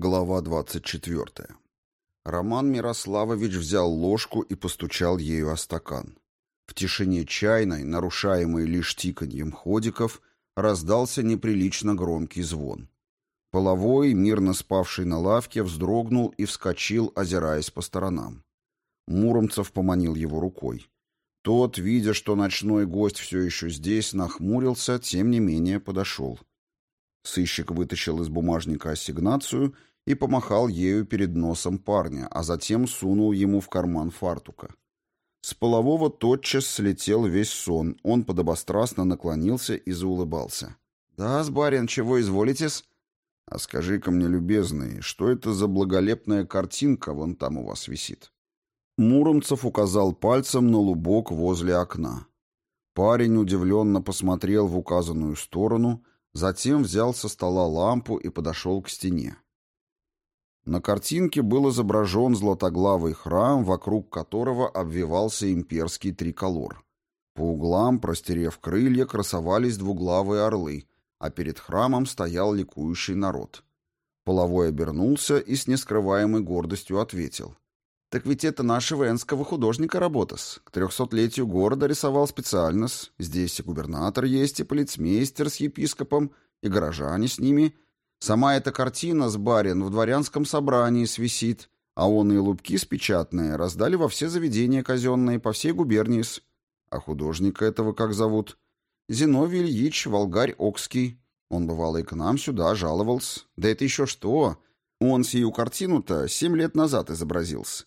Глава 24. Роман Мирославович взял ложку и постучал ею о стакан. В тишине чайной, нарушаемой лишь тиканьем ходиков, раздался неприлично громкий звон. Половой, мирно спавший на лавке, вздрогнул и вскочил, озираясь по сторонам. Муромцев поманил его рукой. Тот, видя, что ночной гость все еще здесь, нахмурился, тем не менее подошел. Сыщик вытащил из бумажника ассигнацию и помахал ею перед носом парня, а затем сунул ему в карман фартука. С полового тотчас слетел весь сон, он подобострастно наклонился и заулыбался. «Да, барин, чего изволитесь?» «А скажи-ка мне, любезный, что это за благолепная картинка вон там у вас висит?» Муромцев указал пальцем на лубок возле окна. Парень удивленно посмотрел в указанную сторону — Затем взял со стола лампу и подошел к стене. На картинке был изображен златоглавый храм, вокруг которого обвивался имперский триколор. По углам, простерев крылья, красовались двуглавые орлы, а перед храмом стоял ликующий народ. Половой обернулся и с нескрываемой гордостью ответил. «Так ведь это нашего энского художника работа-с. К трехсотлетию города рисовал специально -с. Здесь и губернатор есть, и полицмейстер с епископом, и горожане с ними. Сама эта картина с барин в дворянском собрании свисит, а он и лупки спечатные раздали во все заведения казенные по всей губернии -с. А художника этого как зовут? Зиновий Ильич Волгарь-Окский. Он, бывало, и к нам сюда жаловался. Да это еще что! Он сию картину-то семь лет назад изобразился.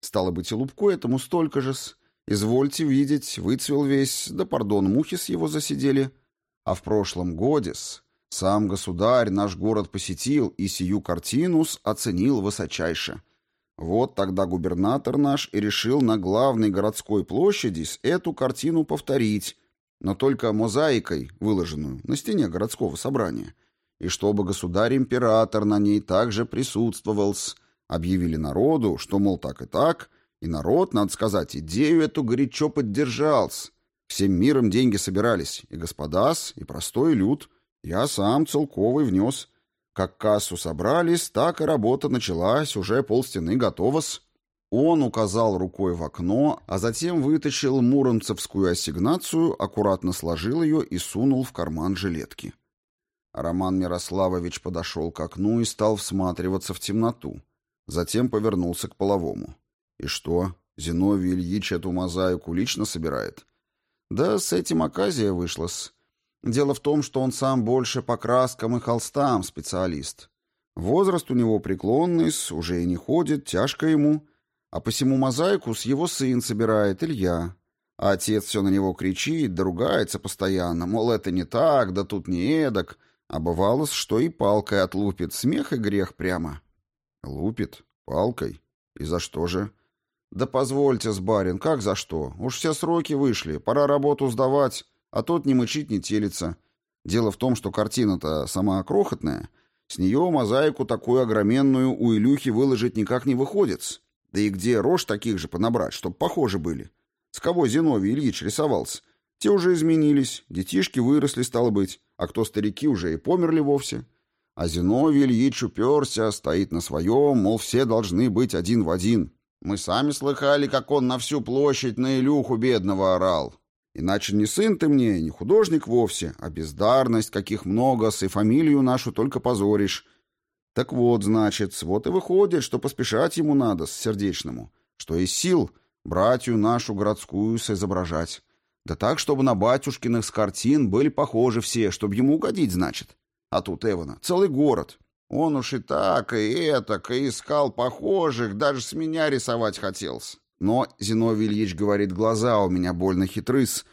Стало быть, и Лубко этому столько же-с. Извольте видеть, выцвел весь, да, пардон, мухи с его засидели. А в прошлом годе-с сам государь наш город посетил и сию картину-с оценил высочайше. Вот тогда губернатор наш и решил на главной городской площади с эту картину повторить, но только мозаикой, выложенную на стене городского собрания, и чтобы государь-император на ней также присутствовал-с, Объявили народу, что, мол, так и так, и народ, надо сказать, идею эту горячо поддержался. Всем миром деньги собирались, и господас, и простой люд. Я сам целковый внес. Как кассу собрались, так и работа началась, уже полстены готова-с. Он указал рукой в окно, а затем вытащил муромцевскую ассигнацию, аккуратно сложил ее и сунул в карман жилетки. Роман Мирославович подошел к окну и стал всматриваться в темноту. Затем повернулся к половому. «И что, Зиновий Ильич эту мозаику лично собирает?» «Да с этим оказия вышла-с. Дело в том, что он сам больше по краскам и холстам специалист. Возраст у него преклонный, уже и не ходит, тяжко ему. А посему мозаику с его сын собирает Илья. А отец все на него кричит, да ругается постоянно, мол, это не так, да тут не эдак. А бывало, что и палкой отлупит, смех и грех прямо». Лупит? Палкой? И за что же? Да позвольте, барин, как за что? Уж все сроки вышли, пора работу сдавать, а тот не мычит, не телится. Дело в том, что картина-то сама крохотная, с нее мозаику такую огроменную у Илюхи выложить никак не выходит. Да и где рожь таких же понабрать, чтоб похожи были? С кого Зиновий Ильич рисовался? Те уже изменились, детишки выросли, стало быть, а кто старики уже и померли вовсе. А Зиновий Ильич уперся, стоит на своем, мол, все должны быть один в один. Мы сами слыхали, как он на всю площадь на Илюху бедного орал. Иначе не сын ты мне, не художник вовсе, а бездарность, каких много, с и фамилию нашу только позоришь. Так вот, значит, вот и выходит, что поспешать ему надо с сердечному, что из сил братью нашу городскую соизображать. Да так, чтобы на батюшкиных с картин были похожи все, чтобы ему угодить, значит. А тут Эвана целый город. Он уж и так, и этак, и искал похожих, даже с меня рисовать хотелось. Но Зиновий Ильич говорит, глаза у меня больно хитрыс,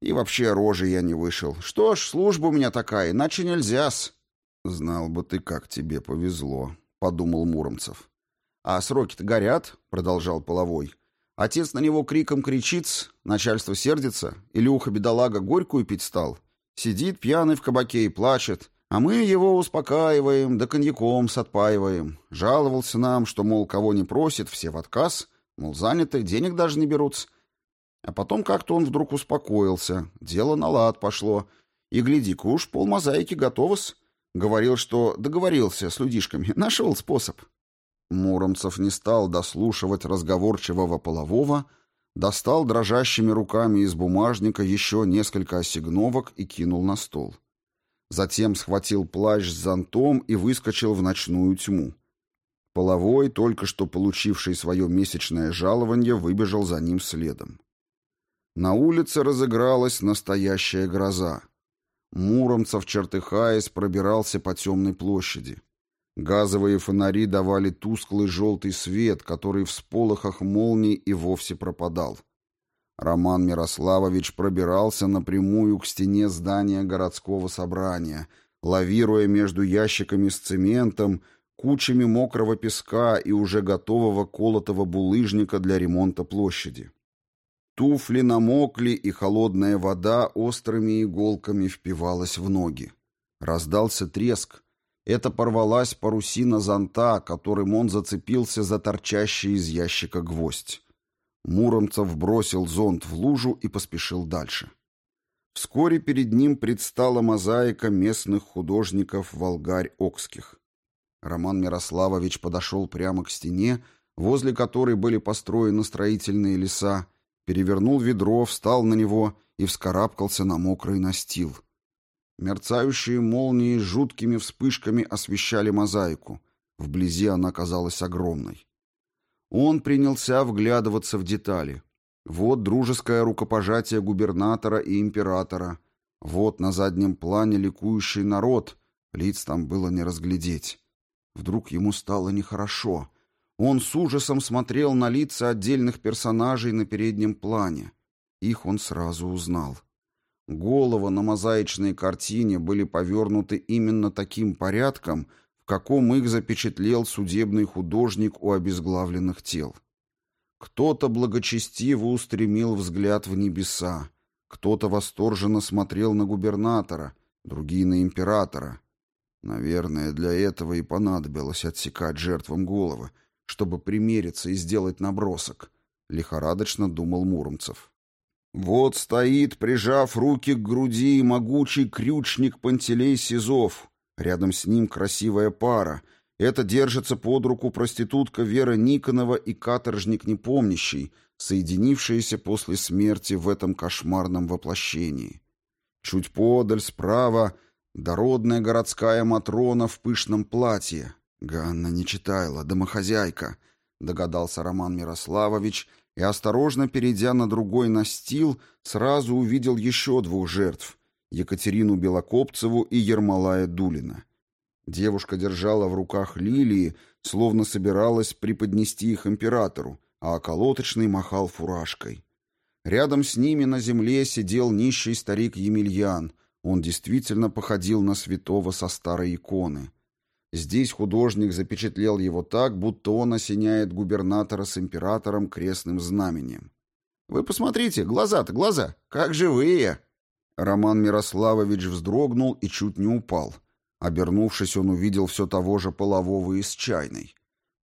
и вообще рожи я не вышел. Что ж, служба у меня такая, иначе нельзя-с. Знал бы ты, как тебе повезло, подумал Муромцев. А сроки-то горят, продолжал Половой. Отец на него криком кричит, начальство сердится, Илюха бедолага горькую пить стал. Сидит пьяный в кабаке и плачет. А мы его успокаиваем, да коньяком сотпаиваем. Жаловался нам, что, мол, кого не просит, все в отказ, мол, заняты, денег даже не берут. А потом как-то он вдруг успокоился, дело на лад пошло. И гляди-ка уж, полмозаики готово-с. Говорил, что договорился с людишками, нашел способ. Муромцев не стал дослушивать разговорчивого полового, достал дрожащими руками из бумажника еще несколько осигновок и кинул на стол. Затем схватил плащ с зонтом и выскочил в ночную тьму. Половой, только что получивший свое месячное жалование, выбежал за ним следом. На улице разыгралась настоящая гроза. Муромцев, чертыхаясь, пробирался по темной площади. Газовые фонари давали тусклый желтый свет, который в сполохах молний и вовсе пропадал. Роман Мирославович пробирался напрямую к стене здания городского собрания, лавируя между ящиками с цементом, кучами мокрого песка и уже готового колотого булыжника для ремонта площади. Туфли намокли, и холодная вода острыми иголками впивалась в ноги. Раздался треск. Это порвалась парусина зонта, которым он зацепился за торчащий из ящика гвоздь. Муромцев бросил зонт в лужу и поспешил дальше. Вскоре перед ним предстала мозаика местных художников Волгарь-Окских. Роман Мирославович подошел прямо к стене, возле которой были построены строительные леса, перевернул ведро, встал на него и вскарабкался на мокрый настил. Мерцающие молнии жуткими вспышками освещали мозаику. Вблизи она казалась огромной. Он принялся вглядываться в детали. Вот дружеское рукопожатие губернатора и императора. Вот на заднем плане ликующий народ. Лиц там было не разглядеть. Вдруг ему стало нехорошо. Он с ужасом смотрел на лица отдельных персонажей на переднем плане. Их он сразу узнал. Головы на мозаичной картине были повернуты именно таким порядком, в каком их запечатлел судебный художник у обезглавленных тел. Кто-то благочестиво устремил взгляд в небеса, кто-то восторженно смотрел на губернатора, другие на императора. Наверное, для этого и понадобилось отсекать жертвам головы, чтобы примериться и сделать набросок, лихорадочно думал Муромцев. Вот стоит, прижав руки к груди, могучий крючник Пантелей Сизов. Рядом с ним красивая пара. Это держится под руку проститутка Вера Никонова и каторжник Непомнящий, соединившиеся после смерти в этом кошмарном воплощении. Чуть подаль, справа, дородная городская Матрона в пышном платье, «Ганна Нечитайла, домохозяйка», — догадался Роман Мирославович, и, осторожно перейдя на другой настил, сразу увидел еще двух жертв — Екатерину Белокопцеву и Ермолая Дулина. Девушка держала в руках лилии, словно собиралась преподнести их императору, а околоточный махал фуражкой. Рядом с ними на земле сидел нищий старик Емельян. Он действительно походил на святого со старой иконы. Здесь художник запечатлел его так, будто он осеняет губернатора с императором крестным знаменем. «Вы посмотрите, глаза-то, глаза, как живые!» Роман Мирославович вздрогнул и чуть не упал. Обернувшись, он увидел все того же полового из чайной.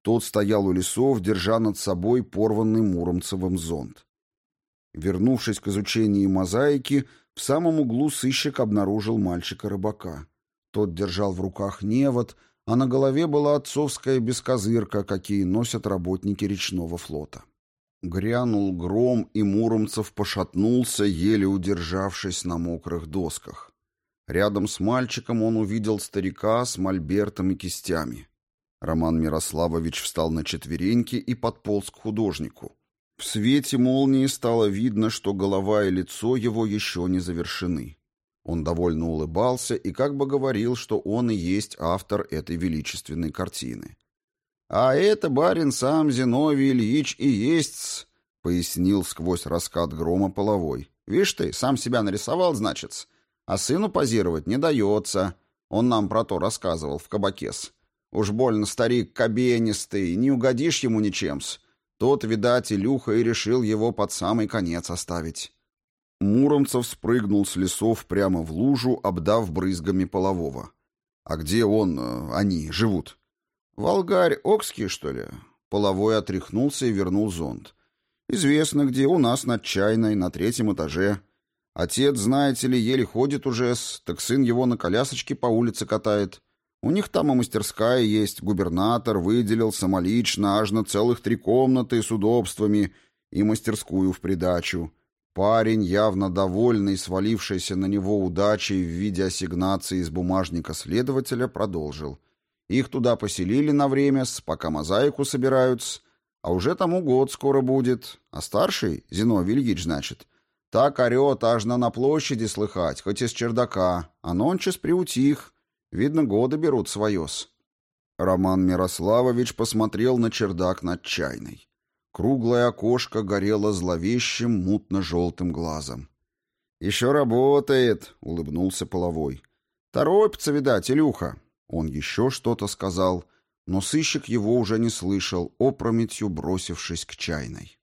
Тот стоял у лесов, держа над собой порванный Муромцевым зонт. Вернувшись к изучению мозаики, в самом углу сыщик обнаружил мальчика-рыбака. Тот держал в руках невод — а на голове была отцовская бескозырка, какие носят работники речного флота. Грянул гром, и Муромцев пошатнулся, еле удержавшись на мокрых досках. Рядом с мальчиком он увидел старика с мольбертом и кистями. Роман Мирославович встал на четвереньки и подполз к художнику. В свете молнии стало видно, что голова и лицо его еще не завершены. Он довольно улыбался и как бы говорил, что он и есть автор этой величественной картины. «А это барин сам Зиновий Ильич и есть пояснил сквозь раскат грома половой. «Вишь ты, сам себя нарисовал, значит А сыну позировать не дается. Он нам про то рассказывал в кабакес. Уж больно старик кабенистый, не угодишь ему ничем-с. Тот, видать, Илюха и решил его под самый конец оставить». Муромцев спрыгнул с лесов прямо в лужу, обдав брызгами полового. «А где он, э, они, живут?» «Волгарь Окский, что ли?» Половой отряхнулся и вернул зонт. «Известно где, у нас над чайной, на третьем этаже. Отец, знаете ли, еле ходит уже, так сын его на колясочке по улице катает. У них там и мастерская есть, губернатор выделил самолично аж на целых три комнаты с удобствами и мастерскую в придачу. Парень, явно довольный свалившейся на него удачей в виде ассигнации из бумажника следователя, продолжил. Их туда поселили на время, пока мозаику собираются, а уже тому год скоро будет. А старший, Зиновий Ильич, значит, так орет, аж на площади слыхать, хоть из чердака, а нончас приутих. Видно, годы берут своёс. Роман Мирославович посмотрел на чердак над чайной. Круглое окошко горело зловещим мутно-желтым глазом. «Еще работает», — улыбнулся Половой. «Торопится, видать, Илюха». Он еще что-то сказал, но сыщик его уже не слышал, опрометью бросившись к чайной.